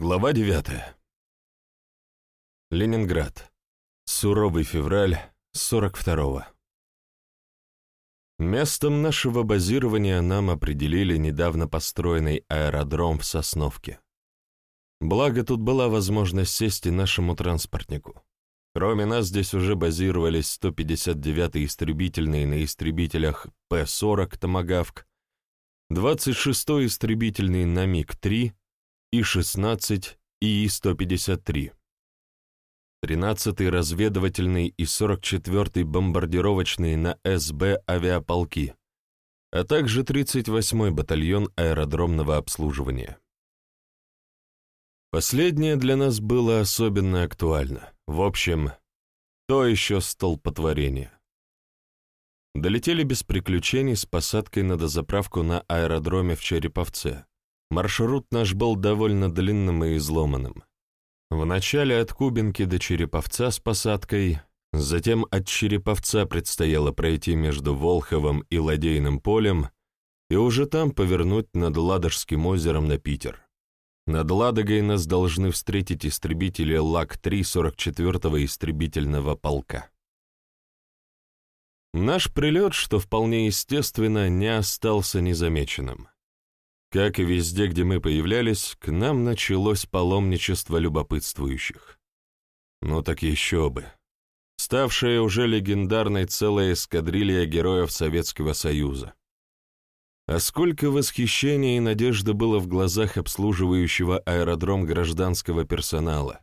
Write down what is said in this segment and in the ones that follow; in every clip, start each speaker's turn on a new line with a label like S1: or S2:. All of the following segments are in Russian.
S1: Глава 9. Ленинград. Суровый февраль 42-го. Местом нашего базирования нам определили недавно построенный аэродром в Сосновке. Благо, тут была возможность сесть и нашему транспортнику. Кроме нас здесь уже базировались 159-й истребительные на истребителях П-40 «Томагавк», 26-й истребительный на МиГ-3 И-16 и И-153, 13-й разведывательный и 44-й бомбардировочный на СБ авиаполки, а также 38-й батальон аэродромного обслуживания. Последнее для нас было особенно актуально. В общем, то еще столпотворение. Долетели без приключений с посадкой на дозаправку на аэродроме в Череповце. Маршрут наш был довольно длинным и изломанным. Вначале от Кубинки до Череповца с посадкой, затем от Череповца предстояло пройти между Волховым и Ладейным полем и уже там повернуть над Ладожским озером на Питер. Над Ладогой нас должны встретить истребители ЛАК-3 44-го истребительного полка. Наш прилет, что вполне естественно, не остался незамеченным. Как и везде, где мы появлялись, к нам началось паломничество любопытствующих. Ну так еще бы. Ставшая уже легендарной целая эскадрилья героев Советского Союза. А сколько восхищения и надежды было в глазах обслуживающего аэродром гражданского персонала.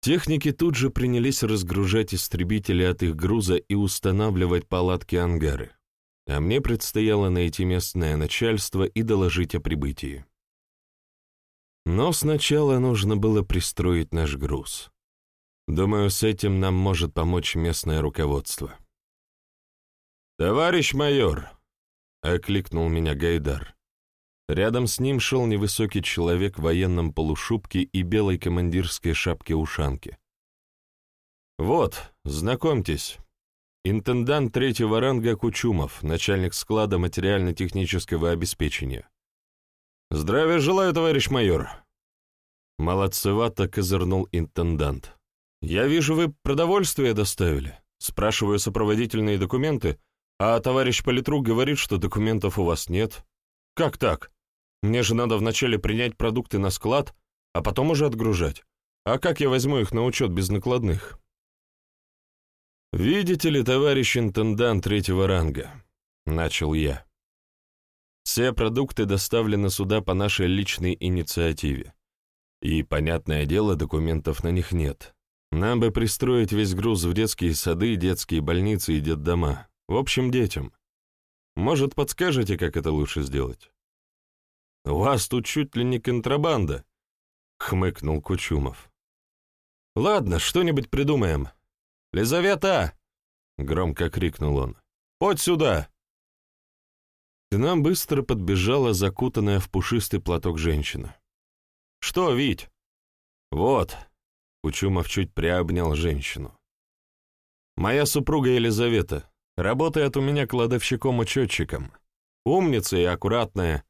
S1: Техники тут же принялись разгружать истребители от их груза и устанавливать палатки-ангары а мне предстояло найти местное начальство и доложить о прибытии. Но сначала нужно было пристроить наш груз. Думаю, с этим нам может помочь местное руководство. «Товарищ майор!» — окликнул меня Гайдар. Рядом с ним шел невысокий человек в военном полушубке и белой командирской шапке-ушанке. «Вот, знакомьтесь, Интендант третьего ранга Кучумов, начальник склада материально-технического обеспечения. «Здравия желаю, товарищ майор!» Молодцевато козырнул интендант. «Я вижу, вы продовольствие доставили. Спрашиваю сопроводительные документы, а товарищ политрук говорит, что документов у вас нет. Как так? Мне же надо вначале принять продукты на склад, а потом уже отгружать. А как я возьму их на учет без накладных?» «Видите ли, товарищ интендант третьего ранга», — начал я. «Все продукты доставлены сюда по нашей личной инициативе. И, понятное дело, документов на них нет. Нам бы пристроить весь груз в детские сады, детские больницы и детдома. В общем, детям. Может, подскажете, как это лучше сделать?» «У вас тут чуть ли не контрабанда», — хмыкнул Кучумов. «Ладно, что-нибудь придумаем. «Лизавета!» — громко крикнул он. «Подь сюда!» К нам быстро подбежала закутанная в пушистый платок женщина. «Что, Вить?» «Вот», — Кучумов чуть приобнял женщину. «Моя супруга Елизавета работает у меня кладовщиком-учетчиком. Умница и аккуратная.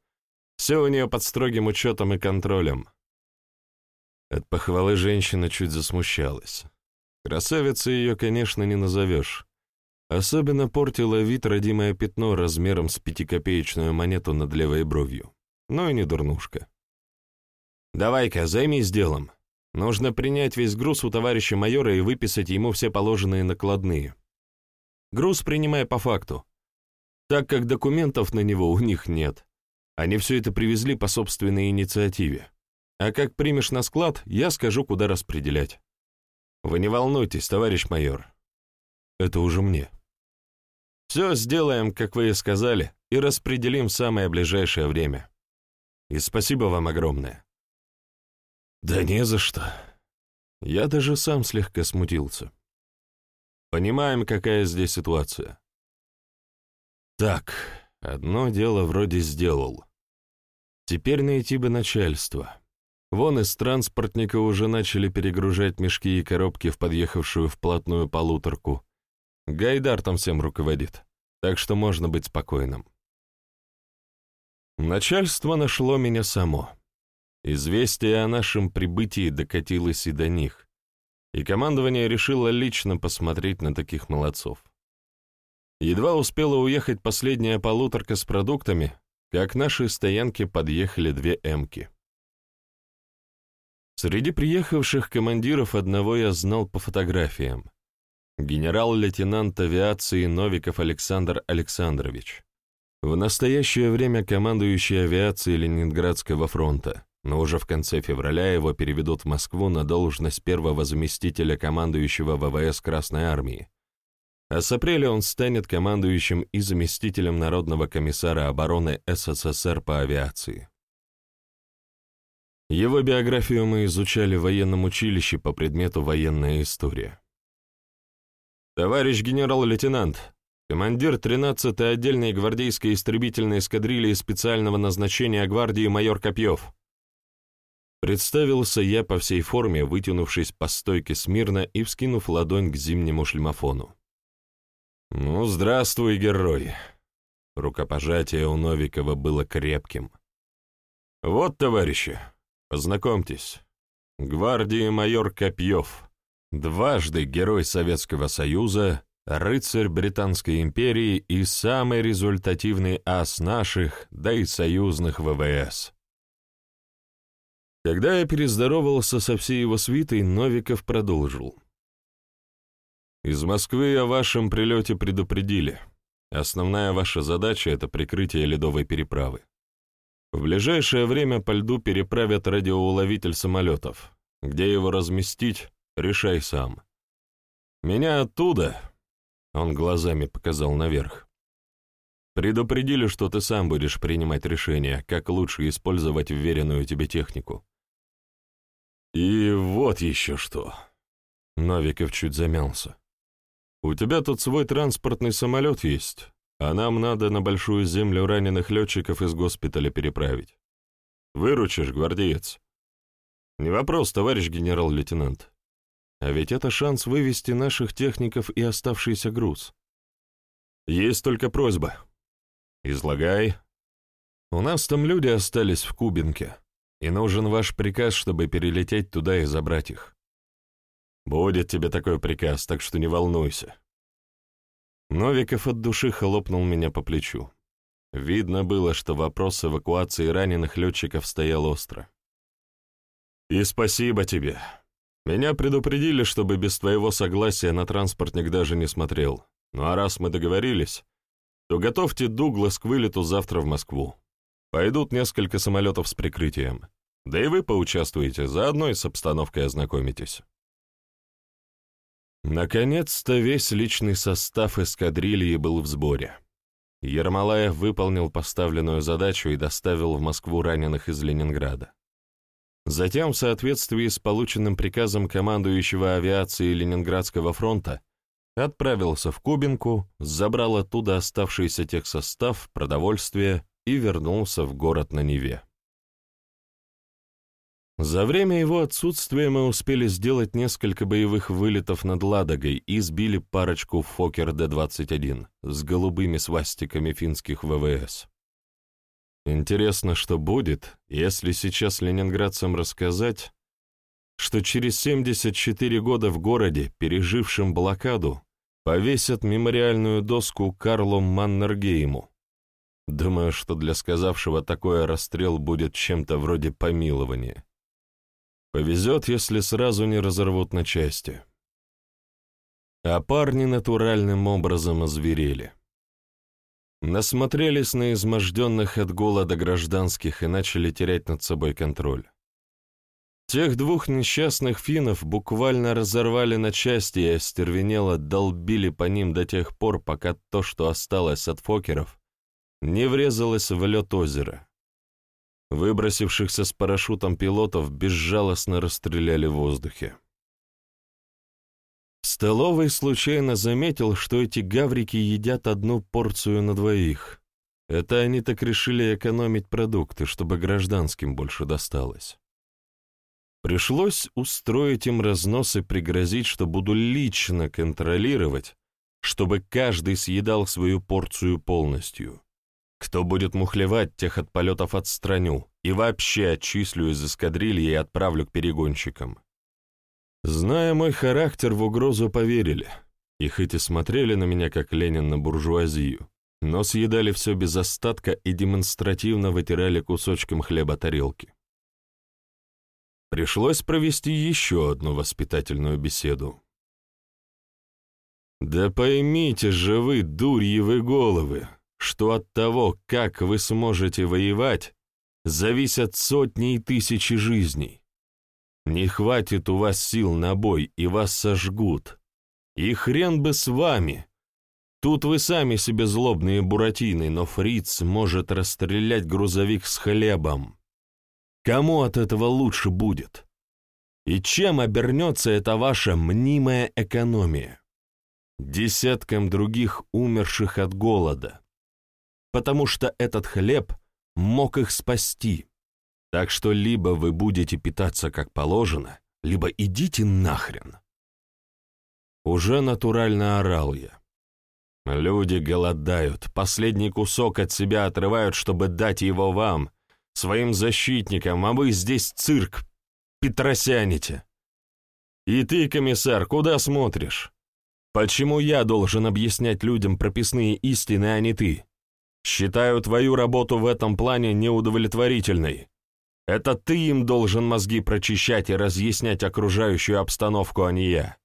S1: Все у нее под строгим учетом и контролем». От похвалы женщина чуть засмущалась. Красавицей ее, конечно, не назовешь. Особенно портило вид родимое пятно размером с пятикопеечную монету над левой бровью. Ну и не дурнушка. «Давай-ка, займись делом. Нужно принять весь груз у товарища майора и выписать ему все положенные накладные. Груз принимай по факту, так как документов на него у них нет. Они все это привезли по собственной инициативе. А как примешь на склад, я скажу, куда распределять. Вы не волнуйтесь, товарищ майор. Это уже мне. Все сделаем, как вы и сказали, и распределим в самое ближайшее время. И спасибо вам огромное. Да не за что. Я даже сам слегка смутился. Понимаем, какая здесь ситуация. Так, одно дело вроде сделал. Теперь найти бы начальство. Вон из транспортника уже начали перегружать мешки и коробки в подъехавшую вплотную полуторку. Гайдар там всем руководит, так что можно быть спокойным. Начальство нашло меня само. известие о нашем прибытии докатилось и до них, и командование решило лично посмотреть на таких молодцов. Едва успела уехать последняя полуторка с продуктами, как к нашей стоянке подъехали две «Эмки». Среди приехавших командиров одного я знал по фотографиям. Генерал-лейтенант авиации Новиков Александр Александрович. В настоящее время командующий авиацией Ленинградского фронта, но уже в конце февраля его переведут в Москву на должность первого заместителя командующего ВВС Красной Армии. А с апреля он станет командующим и заместителем Народного комиссара обороны СССР по авиации. Его биографию мы изучали в военном училище по предмету «Военная история». «Товарищ генерал-лейтенант, командир 13-й отдельной гвардейской истребительной эскадрильи специального назначения гвардии майор Копьев». Представился я по всей форме, вытянувшись по стойке смирно и вскинув ладонь к зимнему шлемофону. «Ну, здравствуй, герой!» Рукопожатие у Новикова было крепким. «Вот, товарищи, Познакомьтесь, гвардии майор Копьев, дважды Герой Советского Союза, рыцарь Британской империи и самый результативный ас наших, да и союзных ВВС. Когда я перездоровался со всей его свитой, Новиков продолжил. «Из Москвы о вашем прилете предупредили. Основная ваша задача — это прикрытие ледовой переправы. В ближайшее время по льду переправят радиоуловитель самолетов. Где его разместить, решай сам. Меня оттуда, он глазами показал наверх, предупредили, что ты сам будешь принимать решение, как лучше использовать вверенную тебе технику. И вот еще что. Новиков чуть замялся. У тебя тут свой транспортный самолет есть, а нам надо на большую землю раненых летчиков из госпиталя переправить. Выручишь, гвардеец. Не вопрос, товарищ генерал-лейтенант. А ведь это шанс вывести наших техников и оставшийся груз. Есть только просьба. Излагай. У нас там люди остались в Кубинке, и нужен ваш приказ, чтобы перелететь туда и забрать их. Будет тебе такой приказ, так что не волнуйся. Новиков от души хлопнул меня по плечу. Видно было, что вопрос эвакуации раненых летчиков стоял остро. «И спасибо тебе. Меня предупредили, чтобы без твоего согласия на транспортник даже не смотрел. Ну а раз мы договорились, то готовьте Дуглас к вылету завтра в Москву. Пойдут несколько самолетов с прикрытием. Да и вы поучаствуете, заодно и с обстановкой ознакомитесь». Наконец-то весь личный состав эскадрильи был в сборе. Ермолаев выполнил поставленную задачу и доставил в Москву раненых из Ленинграда. Затем, в соответствии с полученным приказом командующего авиации Ленинградского фронта, отправился в Кубинку, забрал оттуда оставшийся техсостав, продовольствие и вернулся в город на Неве. За время его отсутствия мы успели сделать несколько боевых вылетов над Ладогой и сбили парочку Фокер Д-21 с голубыми свастиками финских ВВС. Интересно, что будет, если сейчас ленинградцам рассказать, что через 74 года в городе, пережившем блокаду, повесят мемориальную доску Карлу Маннергейму. Думаю, что для сказавшего такое расстрел будет чем-то вроде помилования. Повезет, если сразу не разорвут на части. А парни натуральным образом озверели. Насмотрелись на изможденных от голода гражданских и начали терять над собой контроль. Тех двух несчастных финнов буквально разорвали на части и остервенело долбили по ним до тех пор, пока то, что осталось от фокеров, не врезалось в лед озера. Выбросившихся с парашютом пилотов безжалостно расстреляли в воздухе. В столовой случайно заметил, что эти гаврики едят одну порцию на двоих. Это они так решили экономить продукты, чтобы гражданским больше досталось. Пришлось устроить им разнос и пригрозить, что буду лично контролировать, чтобы каждый съедал свою порцию полностью. Кто будет мухлевать, тех от полетов отстраню и вообще отчислю из эскадрильи и отправлю к перегонщикам. Зная мой характер, в угрозу поверили, и хоть и смотрели на меня, как Ленин на буржуазию, но съедали все без остатка и демонстративно вытирали кусочком хлеба тарелки. Пришлось провести еще одну воспитательную беседу. «Да поймите же вы, дурьевы головы, что от того, как вы сможете воевать, зависят сотни и тысячи жизней. Не хватит у вас сил на бой, и вас сожгут. И хрен бы с вами. Тут вы сами себе злобные буратины, но фриц может расстрелять грузовик с хлебом. Кому от этого лучше будет? И чем обернется эта ваша мнимая экономия? Десяткам других умерших от голода. Потому что этот хлеб мог их спасти. Так что либо вы будете питаться как положено, либо идите нахрен. Уже натурально орал я. Люди голодают, последний кусок от себя отрывают, чтобы дать его вам, своим защитникам, а вы здесь цирк петросяните. И ты, комиссар, куда смотришь? Почему я должен объяснять людям прописные истины, а не ты? Считаю твою работу в этом плане неудовлетворительной. Это ты им должен мозги прочищать и разъяснять окружающую обстановку, а не я.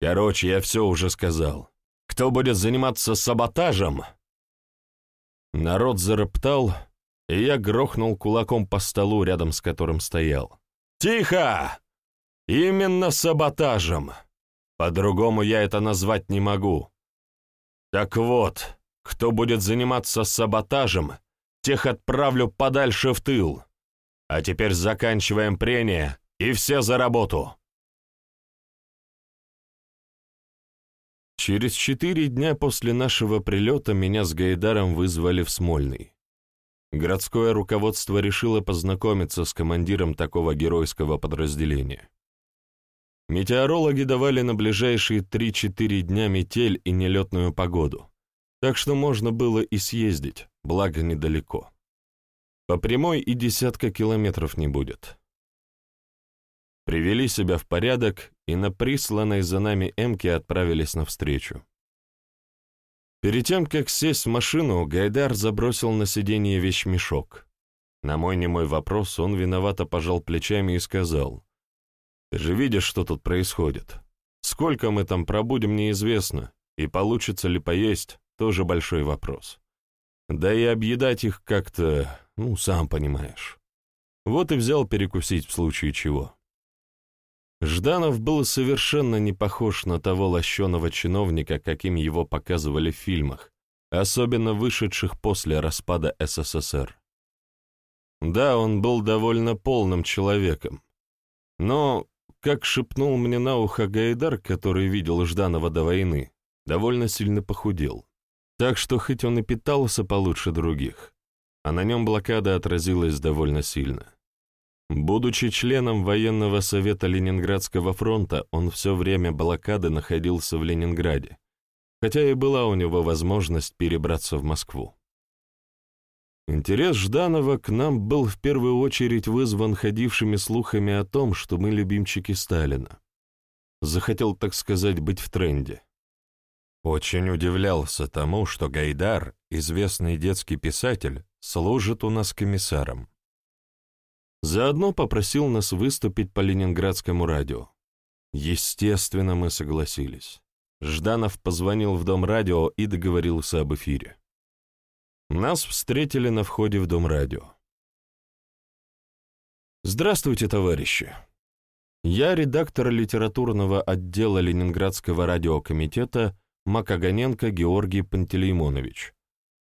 S1: Короче, я все уже сказал. Кто будет заниматься саботажем?» Народ зароптал, и я грохнул кулаком по столу, рядом с которым стоял. «Тихо! Именно саботажем! По-другому я это назвать не могу. Так вот, кто будет заниматься саботажем, тех отправлю подальше в тыл. А теперь заканчиваем прение, и все за работу!» Через четыре дня после нашего прилета меня с Гайдаром вызвали в Смольный. Городское руководство решило познакомиться с командиром такого геройского подразделения. Метеорологи давали на ближайшие 3-4 дня метель и нелетную погоду, так что можно было и съездить, благо недалеко. По прямой и десятка километров не будет привели себя в порядок и на присланной за нами эмке отправились навстречу. Перед тем, как сесть в машину, Гайдар забросил на сиденье вещмешок. На мой немой вопрос он виновато пожал плечами и сказал, «Ты же видишь, что тут происходит. Сколько мы там пробудем, неизвестно, и получится ли поесть, тоже большой вопрос. Да и объедать их как-то, ну, сам понимаешь. Вот и взял перекусить в случае чего». Жданов был совершенно не похож на того лощеного чиновника, каким его показывали в фильмах, особенно вышедших после распада СССР. Да, он был довольно полным человеком, но, как шепнул мне на ухо Гайдар, который видел Жданова до войны, довольно сильно похудел. Так что хоть он и питался получше других, а на нем блокада отразилась довольно сильно. Будучи членом военного совета Ленинградского фронта, он все время блокады находился в Ленинграде, хотя и была у него возможность перебраться в Москву. Интерес Жданова к нам был в первую очередь вызван ходившими слухами о том, что мы любимчики Сталина. Захотел, так сказать, быть в тренде. Очень удивлялся тому, что Гайдар, известный детский писатель, служит у нас комиссаром. Заодно попросил нас выступить по ленинградскому радио. Естественно, мы согласились. Жданов позвонил в дом радио и договорился об эфире. Нас встретили на входе в дом радио. Здравствуйте, товарищи. Я редактор литературного отдела Ленинградского радиокомитета Макаганенко Георгий Пантелеймонович.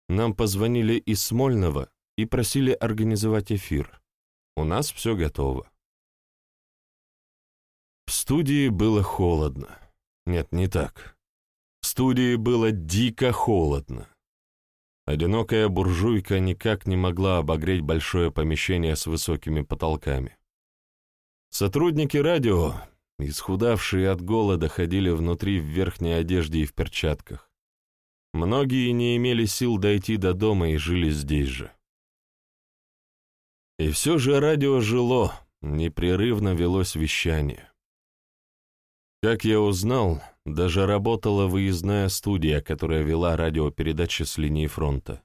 S1: Нам позвонили из Смольного и просили организовать эфир. У нас все готово. В студии было холодно. Нет, не так. В студии было дико холодно. Одинокая буржуйка никак не могла обогреть большое помещение с высокими потолками. Сотрудники радио, исхудавшие от голода, ходили внутри в верхней одежде и в перчатках. многие не имели сил дойти до дома и жили здесь же. И все же радио жило, непрерывно велось вещание. Как я узнал, даже работала выездная студия, которая вела радиопередачи с линии фронта.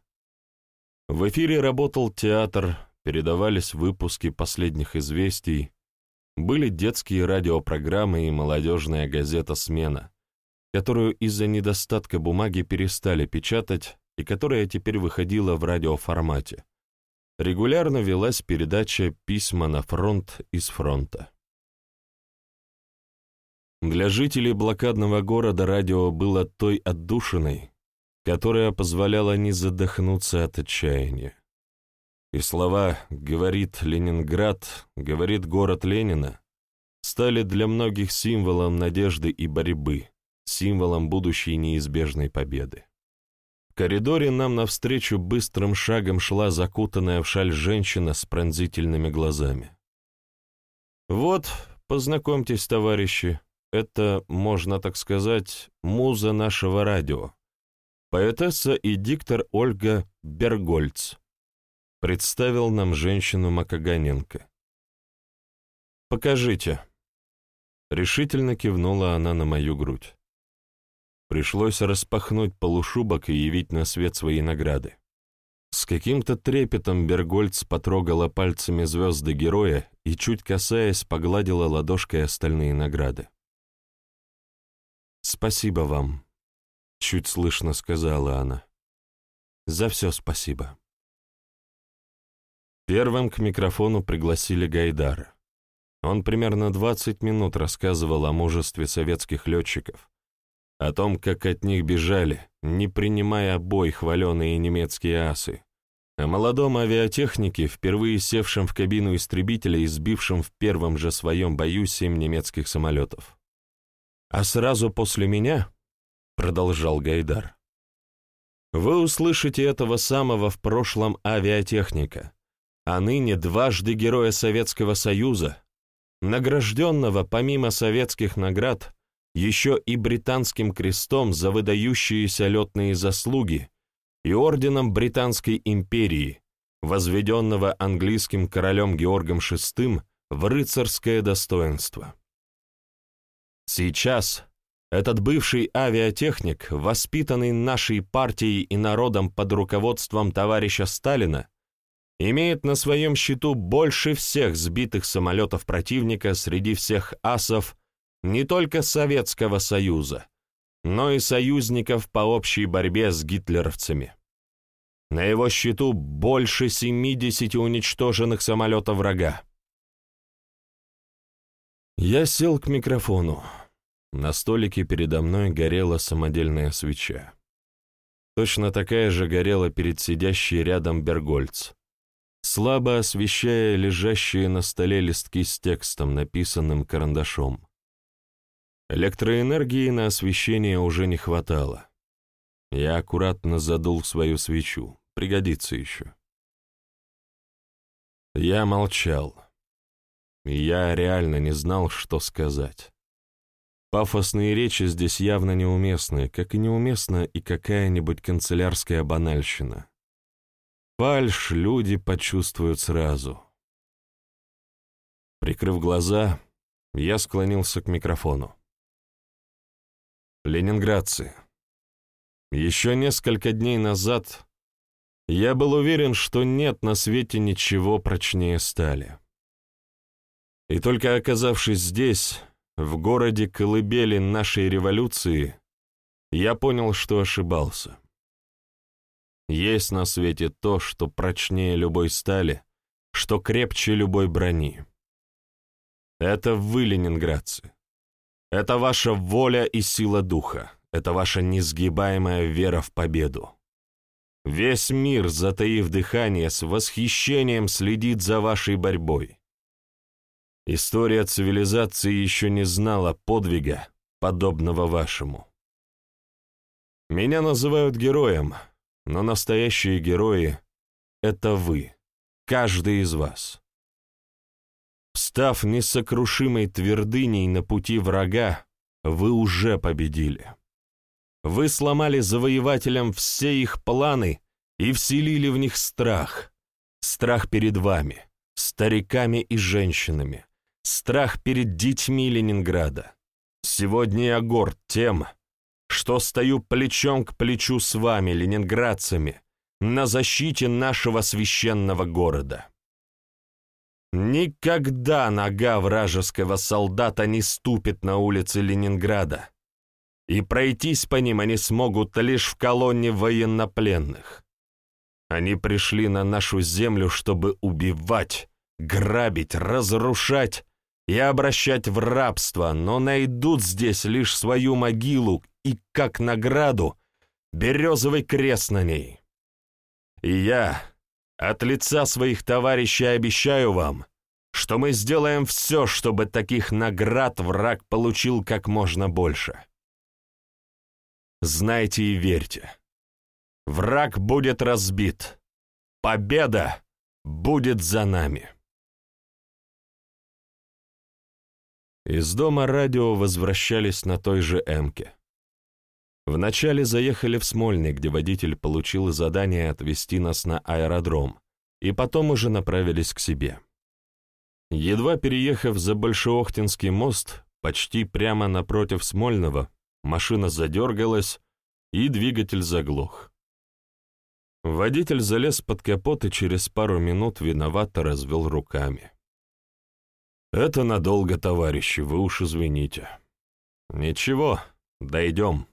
S1: В эфире работал театр, передавались выпуски последних известий, были детские радиопрограммы и молодежная газета «Смена», которую из-за недостатка бумаги перестали печатать и которая теперь выходила в радиоформате. Регулярно велась передача «Письма на фронт из фронта». Для жителей блокадного города радио было той отдушиной, которая позволяла не задохнуться от отчаяния. И слова «говорит Ленинград», «говорит город Ленина» стали для многих символом надежды и борьбы, символом будущей неизбежной победы. В коридоре нам навстречу быстрым шагом шла закутанная в шаль женщина с пронзительными глазами. «Вот, познакомьтесь, товарищи, это, можно так сказать, муза нашего радио, поэтесса и диктор Ольга Бергольц», представил нам женщину Макаганенко. «Покажите». Решительно кивнула она на мою грудь. Пришлось распахнуть полушубок и явить на свет свои награды. С каким-то трепетом Бергольц потрогала пальцами звезды героя и, чуть касаясь, погладила ладошкой остальные награды. «Спасибо вам», — чуть слышно сказала она. «За все спасибо». Первым к микрофону пригласили Гайдара. Он примерно 20 минут рассказывал о мужестве советских летчиков, о том, как от них бежали, не принимая бой хваленые немецкие асы, о молодом авиатехнике, впервые севшем в кабину истребителя и сбившем в первом же своем бою семь немецких самолетов. «А сразу после меня», — продолжал Гайдар, — «вы услышите этого самого в прошлом авиатехника, а ныне дважды Героя Советского Союза, награжденного помимо советских наград еще и британским крестом за выдающиеся летные заслуги и орденом Британской империи, возведенного английским королем Георгом VI в рыцарское достоинство. Сейчас этот бывший авиатехник, воспитанный нашей партией и народом под руководством товарища Сталина, имеет на своем счету больше всех сбитых самолетов противника среди всех асов не только Советского Союза, но и союзников по общей борьбе с гитлеровцами. На его счету больше 70 уничтоженных самолетов врага. Я сел к микрофону. На столике передо мной горела самодельная свеча. Точно такая же горела перед сидящей рядом Бергольц слабо освещая лежащие на столе листки с текстом, написанным карандашом. Электроэнергии на освещение уже не хватало. Я аккуратно задул свою свечу, пригодится еще. Я молчал. Я реально не знал, что сказать. Пафосные речи здесь явно неуместны, как и неуместна и какая-нибудь канцелярская банальщина. Фальш люди почувствуют сразу. Прикрыв глаза, я склонился к микрофону. Ленинградцы. Еще несколько дней назад я был уверен, что нет на свете ничего прочнее стали. И только оказавшись здесь, в городе колыбели нашей революции, я понял, что ошибался. Есть на свете то, что прочнее любой стали, что крепче любой брони. Это вы, ленинградцы. Это ваша воля и сила духа. Это ваша несгибаемая вера в победу. Весь мир, затаив дыхание, с восхищением следит за вашей борьбой. История цивилизации еще не знала подвига, подобного вашему. Меня называют героем, но настоящие герои — это вы, каждый из вас. Став несокрушимой твердыней на пути врага, вы уже победили. вы сломали завоевателям все их планы и вселили в них страх. Страх перед вами, стариками и женщинами. Страх перед детьми Ленинграда. Сегодня я горд тем, что стою плечом к плечу с вами, ленинградцами, на защите нашего священного города. Никогда нога вражеского солдата не ступит на улицы Ленинграда, и пройтись по ним они смогут лишь в колонне военнопленных. Они пришли на нашу землю, чтобы убивать, грабить, разрушать и обращать в рабство, но найдут здесь лишь свою могилу и, как награду, березовый крест на ней. И я от лица своих товарищей обещаю вам, что мы сделаем все, чтобы таких наград враг получил как можно больше. Знайте и верьте. Враг будет разбит. Победа будет за нами. Из дома радио возвращались на той же «Эмке». Вначале заехали в Смольный, где водитель получил задание отвезти нас на аэродром, и потом уже направились к себе. Едва переехав за Большеохтинский мост, почти прямо напротив Смольного, машина задергалась, и двигатель заглох. Водитель залез под капот и через пару минут виновато развел руками. «Это надолго, товарищи, вы уж извините». «Ничего, дойдем».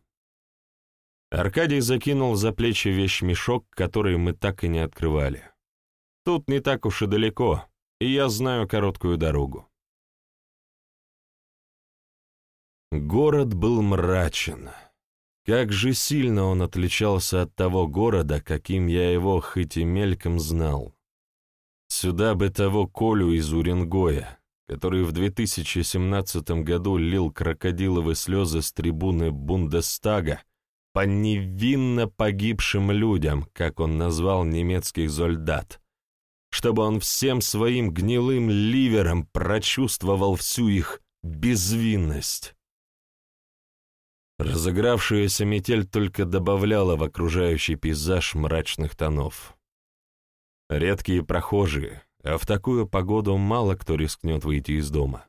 S1: Аркадий закинул за плечи вещмешок, который мы так и не открывали. «Тут не так уж и далеко, и я знаю короткую дорогу». Город был мрачен. Как же сильно он отличался от того города, каким я его хоть и мельком знал. Сюда бы того Колю из Уренгоя, который в 2017 году лил крокодиловые слезы с трибуны Бундестага по невинно погибшим людям, как он назвал немецких зольдат, чтобы он всем своим гнилым ливером прочувствовал всю их безвинность. Разыгравшаяся метель только добавляла в окружающий пейзаж мрачных тонов. Редкие прохожие, а в такую погоду мало кто рискнет выйти из дома,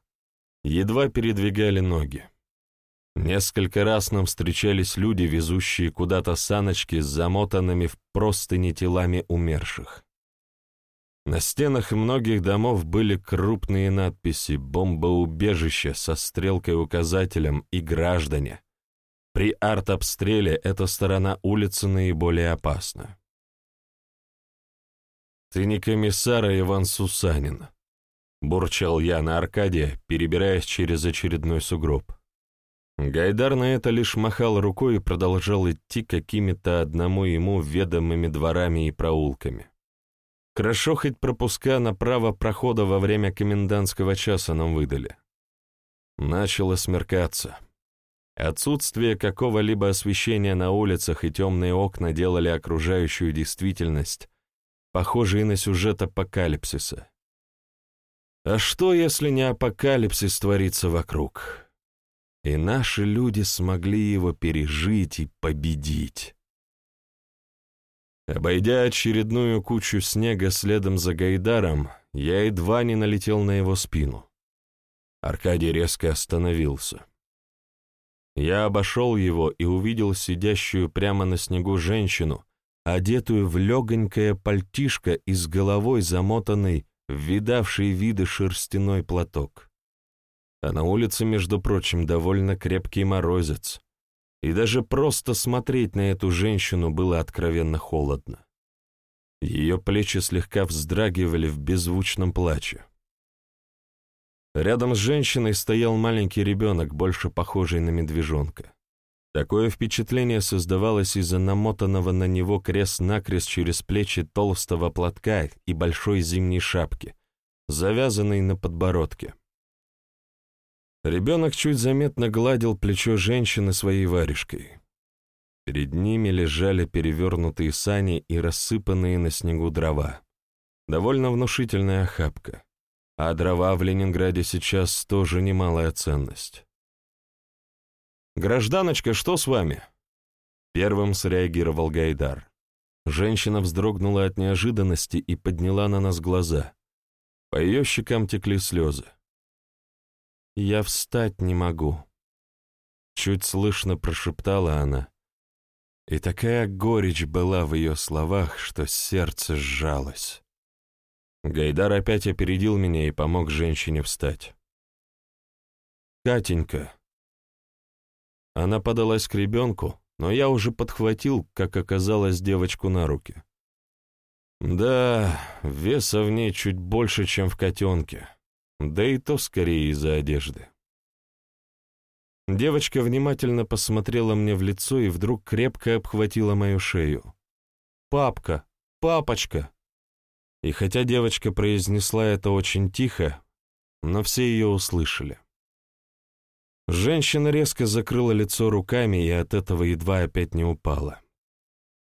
S1: едва передвигали ноги. Несколько раз нам встречались люди, везущие куда-то саночки с замотанными в простыни телами умерших. На стенах многих домов были крупные надписи «Бомбоубежище» со стрелкой-указателем и «Граждане», при артобстреле эта сторона улицы наиболее опасна. «Ты не комиссар, а Иван Сусанин», — бурчал я на Аркадия, перебираясь через очередной сугроб. Гайдар на это лишь махал рукой и продолжал идти какими-то одному ему ведомыми дворами и проулками. Хорошо хоть пропуска на право прохода во время комендантского часа нам выдали. Начало смеркаться. Отсутствие какого-либо освещения на улицах и темные окна делали окружающую действительность похожей на сюжет апокалипсиса. А что, если не апокалипсис творится вокруг? И наши люди смогли его пережить и победить. Обойдя очередную кучу снега следом за Гайдаром, я едва не налетел на его спину. Аркадий резко остановился. Я обошел его и увидел сидящую прямо на снегу женщину, одетую в легонькое пальтишко и с головой замотанный видавший виды шерстяной платок. А на улице, между прочим, довольно крепкий морозец, и даже просто смотреть на эту женщину было откровенно холодно. Ее плечи слегка вздрагивали в беззвучном плаче. Рядом с женщиной стоял маленький ребенок, больше похожий на медвежонка. Такое впечатление создавалось из-за намотанного на него крест-накрест через плечи толстого платка и большой зимней шапки, завязанной на подбородке. Ребенок чуть заметно гладил плечо женщины своей варежкой. Перед ними лежали перевернутые сани и рассыпанные на снегу дрова. Довольно внушительная охапка а дрова в Ленинграде сейчас тоже немалая ценность. «Гражданочка, что с вами?» Первым среагировал Гайдар. Женщина вздрогнула от неожиданности и подняла на нас глаза. По ее щекам текли слезы. «Я встать не могу», — чуть слышно прошептала она. И такая горечь была в ее словах, что сердце сжалось. Гайдар опять опередил меня и помог женщине встать. «Катенька». Она подалась к ребенку, но я уже подхватил, как оказалось, девочку на руки. Да, веса в ней чуть больше, чем в котенке, да и то скорее из-за одежды. Девочка внимательно посмотрела мне в лицо и вдруг крепко обхватила мою шею. «Папка! Папочка!» И хотя девочка произнесла это очень тихо, но все ее услышали. Женщина резко закрыла лицо руками и от этого едва опять не упала.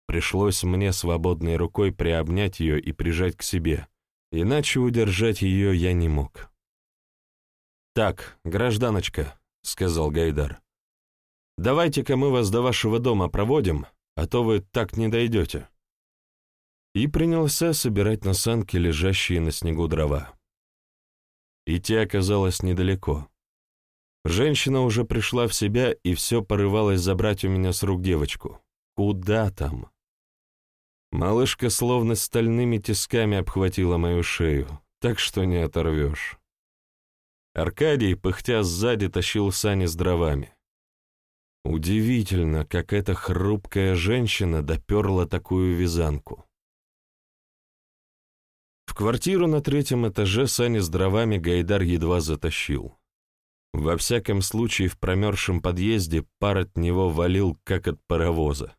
S1: Пришлось мне свободной рукой приобнять ее и прижать к себе, иначе удержать ее я не мог. «Так, гражданочка», — сказал Гайдар, — «давайте-ка мы вас до вашего дома проводим, а то вы так не дойдете». И принялся собирать на санки лежащие на снегу дрова. Идти оказалось недалеко. Женщина уже пришла в себя и все порывалась забрать у меня с рук девочку. Куда там? Малышка словно стальными тисками обхватила мою шею, так что не оторвешь. Аркадий, пыхтя сзади, тащил сани с дровами. Удивительно, как эта хрупкая женщина доперла такую вязанку. В квартиру на третьем этаже сани с дровами Гайдар едва затащил. Во всяком случае, в промерзшем подъезде пар от него валил, как от паровоза.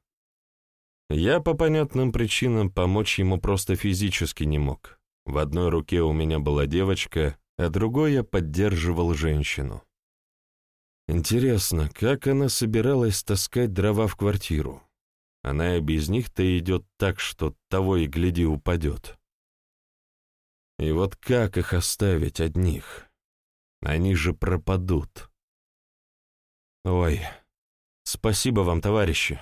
S1: Я по понятным причинам помочь ему просто физически не мог. В одной руке у меня была девочка, а другой я поддерживал женщину. Интересно, как она собиралась таскать дрова в квартиру? Она и без них-то идет так, что того и гляди упадет. И вот как их оставить одних? Они же пропадут. Ой, спасибо вам, товарищи.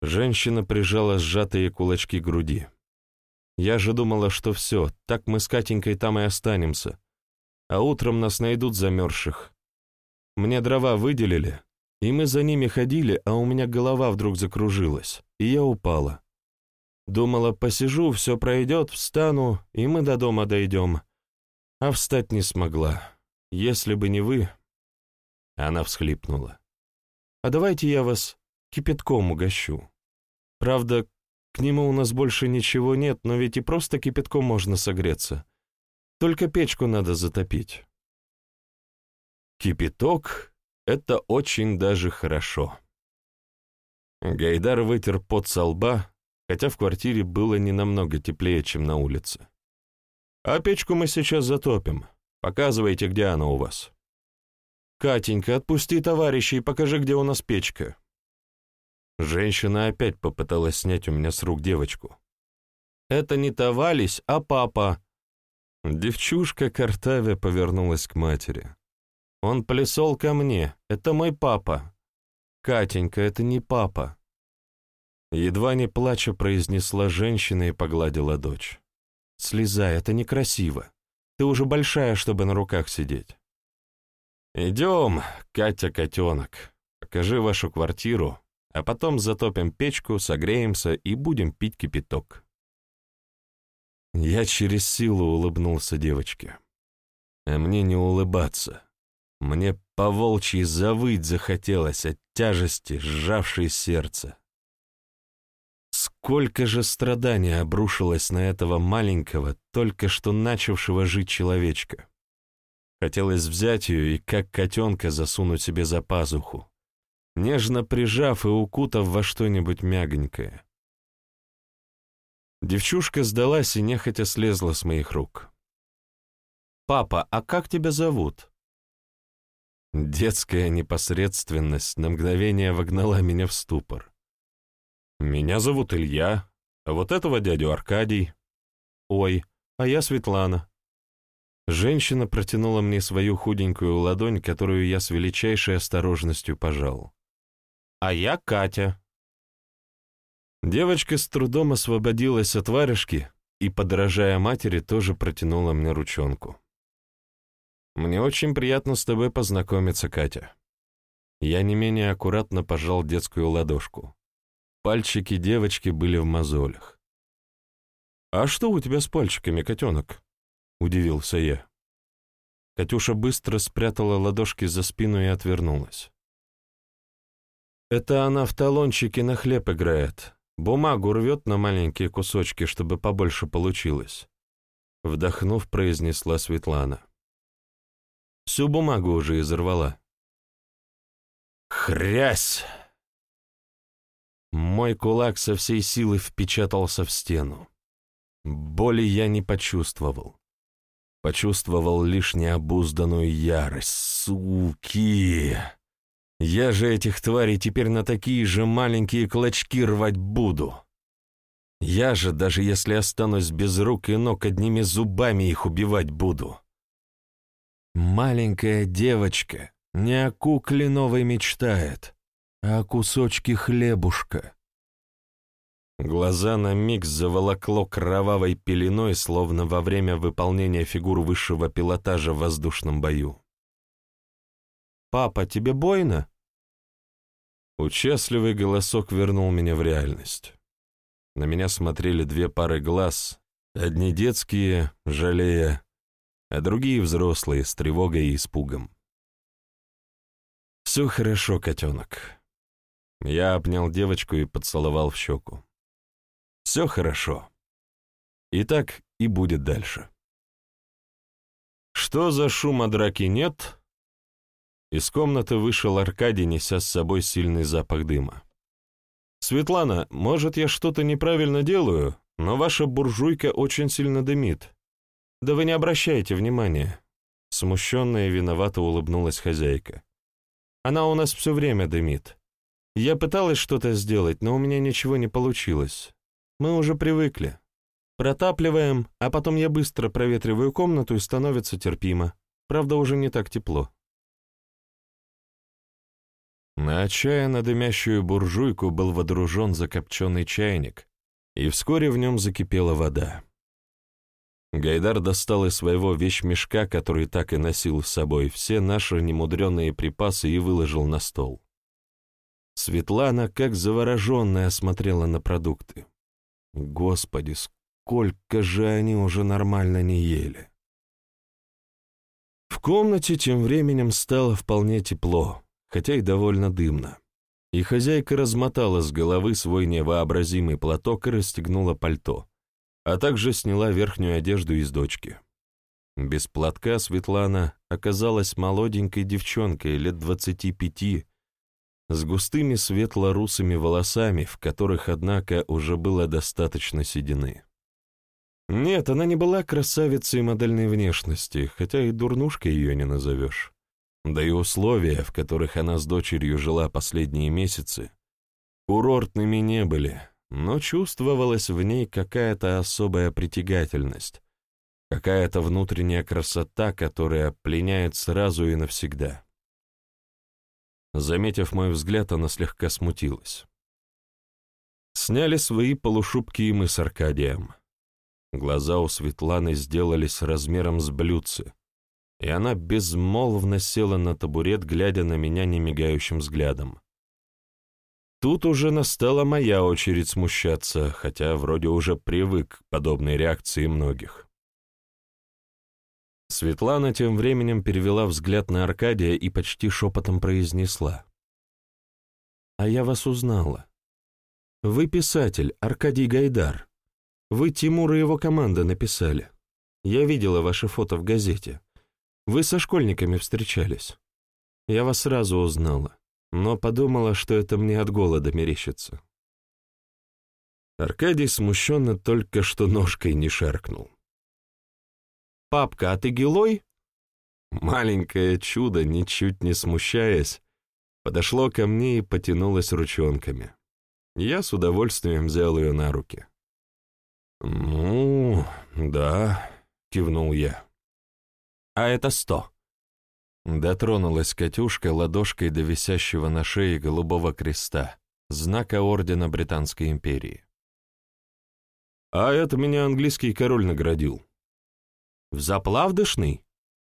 S1: Женщина прижала сжатые кулачки к груди. Я же думала, что все, так мы с Катенькой там и останемся. А утром нас найдут замерзших. Мне дрова выделили, и мы за ними ходили, а у меня голова вдруг закружилась, и я упала. Думала, посижу, все пройдет, встану, и мы до дома дойдем. А встать не смогла. Если бы не вы...» Она всхлипнула. «А давайте я вас кипятком угощу. Правда, к нему у нас больше ничего нет, но ведь и просто кипятком можно согреться. Только печку надо затопить». Кипяток — это очень даже хорошо. Гайдар вытер пот со лба, хотя в квартире было не намного теплее, чем на улице. «А печку мы сейчас затопим. Показывайте, где она у вас. Катенька, отпусти товарища и покажи, где у нас печка. Женщина опять попыталась снять у меня с рук девочку. Это не товарищ, а папа. Девчушка Картавя повернулась к матери. Он плясал ко мне. Это мой папа. Катенька, это не папа. Едва не плача произнесла женщина и погладила дочь. Слезай, это некрасиво. Ты уже большая, чтобы на руках сидеть. Идем, Катя-котенок, покажи вашу квартиру, а потом затопим печку, согреемся и будем пить кипяток. Я через силу улыбнулся девочке. А мне не улыбаться. Мне по-волчьи завыть захотелось от тяжести, сжавшей сердце. Сколько же страданий обрушилось на этого маленького, только что начавшего жить человечка. Хотелось взять ее и как котенка засунуть себе за пазуху, нежно прижав и укутав во что-нибудь мягонькое. Девчушка сдалась и нехотя слезла с моих рук. «Папа, а как тебя зовут?» Детская непосредственность на мгновение вогнала меня в ступор. «Меня зовут Илья, а вот этого дядю Аркадий». «Ой, а я Светлана». Женщина протянула мне свою худенькую ладонь, которую я с величайшей осторожностью пожал. «А я Катя. Девочка с трудом освободилась от варежки и, подражая матери, тоже протянула мне ручонку. «Мне очень приятно с тобой познакомиться, Катя». Я не менее аккуратно пожал детскую ладошку. Пальчики девочки были в мозолях. «А что у тебя с пальчиками, котенок?» — удивился я. Катюша быстро спрятала ладошки за спину и отвернулась. «Это она в талончике на хлеб играет. Бумагу рвет на маленькие кусочки, чтобы побольше получилось», — вдохнув, произнесла Светлана. «Всю бумагу уже изорвала». «Хрясь!» Мой кулак со всей силы впечатался в стену. Боли я не почувствовал. Почувствовал лишь необузданную ярость. Суки! Я же этих тварей теперь на такие же маленькие клочки рвать буду. Я же, даже если останусь без рук и ног, одними зубами их убивать буду. Маленькая девочка не о кукле новой мечтает, а о кусочке хлебушка. Глаза на миг заволокло кровавой пеленой, словно во время выполнения фигур высшего пилотажа в воздушном бою. «Папа, тебе бойно?» Участливый голосок вернул меня в реальность. На меня смотрели две пары глаз, одни детские, жалея, а другие взрослые, с тревогой и испугом. «Все хорошо, котенок». Я обнял девочку и поцеловал в щеку. «Все хорошо. И так и будет дальше». Что за шума драки нет, из комнаты вышел Аркадий, неся с собой сильный запах дыма. «Светлана, может, я что-то неправильно делаю, но ваша буржуйка очень сильно дымит. Да вы не обращайте внимания». Смущенная и виновато улыбнулась хозяйка. «Она у нас все время дымит. Я пыталась что-то сделать, но у меня ничего не получилось. Мы уже привыкли. Протапливаем, а потом я быстро проветриваю комнату и становится терпимо. Правда, уже не так тепло. На отчаянно дымящую буржуйку был водружен закопченный чайник, и вскоре в нем закипела вода. Гайдар достал из своего вещмешка, который так и носил с собой, все наши немудренные припасы и выложил на стол. Светлана, как завороженная, смотрела на продукты. Господи, сколько же они уже нормально не ели. В комнате тем временем стало вполне тепло хотя и довольно дымно. И хозяйка размотала с головы свой невообразимый платок и расстегнула пальто, а также сняла верхнюю одежду из дочки. Без платка Светлана оказалась молоденькой девчонкой лет двадцати пяти, с густыми светло-русыми волосами, в которых, однако, уже было достаточно седины. Нет, она не была красавицей модельной внешности, хотя и дурнушкой ее не назовешь. Да и условия, в которых она с дочерью жила последние месяцы, курортными не были, но чувствовалась в ней какая-то особая притягательность, какая-то внутренняя красота, которая пленяет сразу и навсегда. Заметив мой взгляд, она слегка смутилась. Сняли свои полушубки и мы с Аркадием. Глаза у Светланы сделались размером с блюдце, и она безмолвно села на табурет, глядя на меня немигающим взглядом. Тут уже настала моя очередь смущаться, хотя вроде уже привык к подобной реакции многих. Светлана тем временем перевела взгляд на Аркадия и почти шепотом произнесла. «А я вас узнала. Вы писатель, Аркадий Гайдар. Вы Тимур и его команда написали. Я видела ваше фото в газете. Вы со школьниками встречались. Я вас сразу узнала, но подумала, что это мне от голода мерещится. Аркадий смущенно только что ножкой не шаркнул. «Папка, а ты гилой?» Маленькое чудо, ничуть не смущаясь, подошло ко мне и потянулось ручонками. Я с удовольствием взял ее на руки. «Ну, да», — кивнул я а это сто». Дотронулась Катюшка ладошкой до висящего на шее голубого креста, знака Ордена Британской империи. «А это меня английский король наградил». «В заплавдышный?»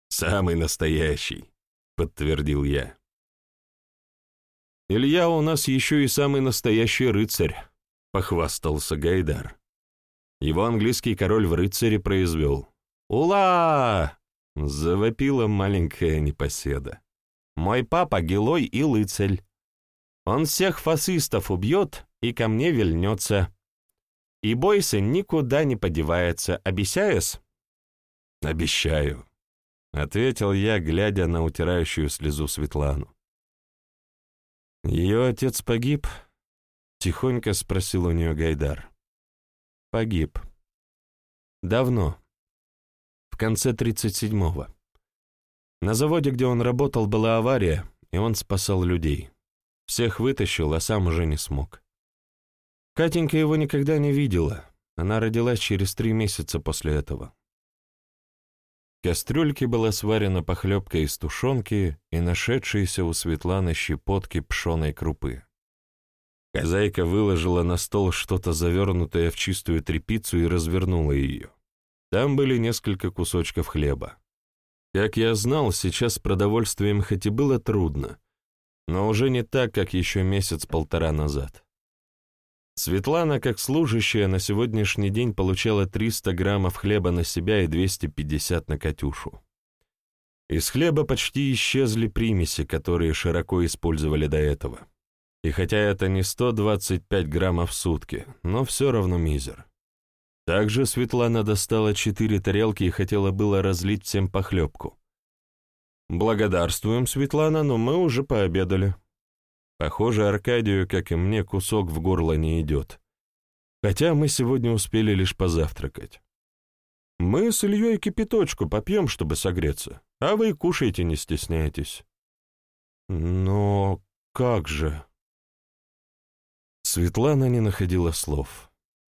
S1: «Самый настоящий», — подтвердил я. «Илья у нас еще и самый настоящий рыцарь», — похвастался Гайдар. Его английский король в рыцаре произвел. «Ула!» — завопила маленькая непоседа. «Мой папа гелой и лыцарь. Он всех фасистов убьет и ко мне вильнется. И бойся никуда не подевается. Обещаешь?» «Обещаю», — ответил я, глядя на утирающую слезу Светлану. «Ее отец погиб?» — тихонько спросил у нее Гайдар. «Погиб. Давно. В конце 37-го. На заводе, где он работал, была авария, и он спасал людей. Всех вытащил, а сам уже не смог. Катенька его никогда не видела. Она родилась через три месяца после этого. В кастрюльке была сварена похлебка из тушенки и нашедшиеся у Светланы щепотки пшеной крупы. Хозяйка выложила на стол что-то завернутое в чистую тряпицу и развернула ее. Там были несколько кусочков хлеба. Как я знал, сейчас с продовольствием хоть и было трудно, но уже не так, как еще месяц-полтора назад. Светлана, как служащая, на сегодняшний день получала 300 граммов хлеба на себя и 250 на Катюшу. Из хлеба почти исчезли примеси, которые широко использовали до этого. И хотя это не 125 граммов в сутки, но все равно мизер. Также Светлана достала четыре тарелки и хотела было разлить всем похлебку. «Благодарствуем, Светлана, но мы уже пообедали», Похоже, Аркадию, как и мне, кусок в горло не идет. Хотя мы сегодня успели лишь позавтракать. Мы с Ильей кипяточку попьем, чтобы согреться, а вы кушайте, не стесняйтесь. Но как же? Светлана не находила слов.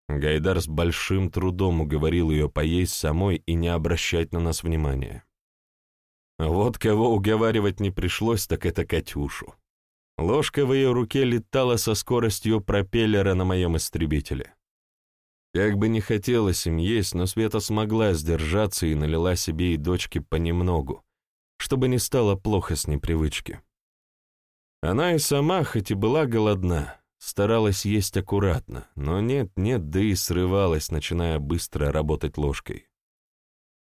S1: Гайдар с большим трудом уговорил ее поесть самой и не обращать на нас внимания. Вот кого уговаривать не пришлось, так это Катюшу. Ложка в ее руке летала со скоростью пропеллера на моем истребителе. Как бы не хотелось им есть, но Света смогла сдержаться и налила себе и дочке понемногу, чтобы не стало плохо с непривычки. Она и сама, хоть и была голодна, старалась есть аккуратно, но нет-нет, да и срывалась, начиная быстро работать ложкой.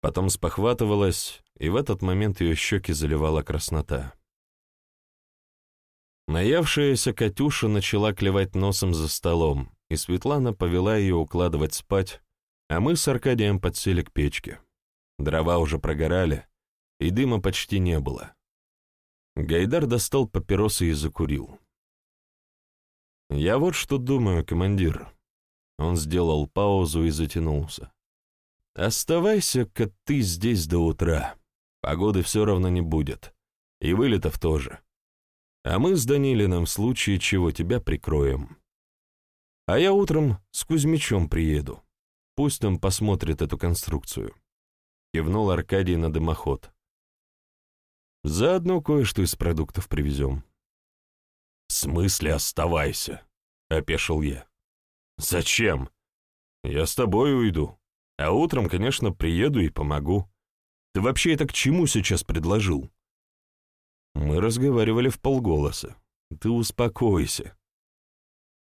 S1: Потом спохватывалась, и в этот момент ее щеки заливала краснота. Наявшаяся Катюша начала клевать носом за столом, и Светлана повела ее укладывать спать, а мы с Аркадием подсели к печке. Дрова уже прогорали, и дыма почти не было. Гайдар достал папиросы и закурил. «Я вот что думаю, командир». Он сделал паузу и затянулся. «Оставайся-ка ты здесь до утра. Погоды все равно не будет. И вылетов тоже. А мы с Данилиным в случае чего тебя прикроем. А я утром с Кузьмичом приеду. Пусть он посмотрит эту конструкцию. Кивнул Аркадий на дымоход. Заодно кое-что из продуктов привезем. «В смысле оставайся?» — опешил я. «Зачем? Я с тобой уйду. А утром, конечно, приеду и помогу. Ты вообще это к чему сейчас предложил?» Мы разговаривали в полголоса. Ты успокойся.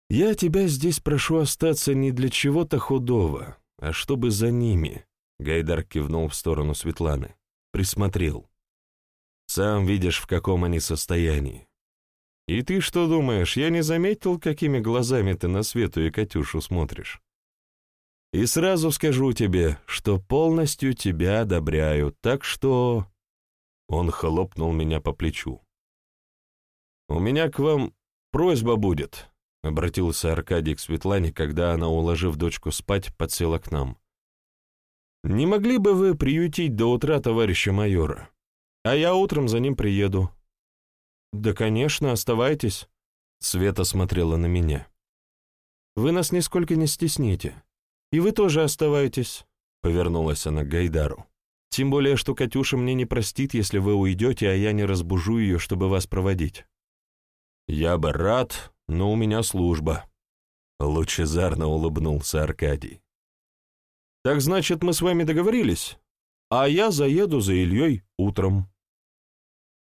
S1: Я тебя здесь прошу остаться не для чего-то худого, а чтобы за ними, Гайдар кивнул в сторону Светланы, присмотрел. Сам видишь, в каком они состоянии. И ты что думаешь, я не заметил, какими глазами ты на Свету и Катюшу смотришь? И сразу скажу тебе, что полностью тебя одобряю, так что он хлопнул меня по плечу. «У меня к вам просьба будет», — обратился Аркадий к Светлане, когда она, уложив дочку спать, подсела к нам. «Не могли бы вы приютить до утра товарища майора? А я утром за ним приеду». «Да, конечно, оставайтесь», — Света смотрела на меня. «Вы нас нисколько не стесните. И вы тоже оставайтесь», — повернулась она к Гайдару. Тем более, что Катюша мне не простит, если вы уйдете, а я не разбужу ее, чтобы вас проводить». «Я бы рад, но у меня служба. Лучезарно улыбнулся Аркадий. Так значит, мы с вами договорились? А я заеду за Ильей утром.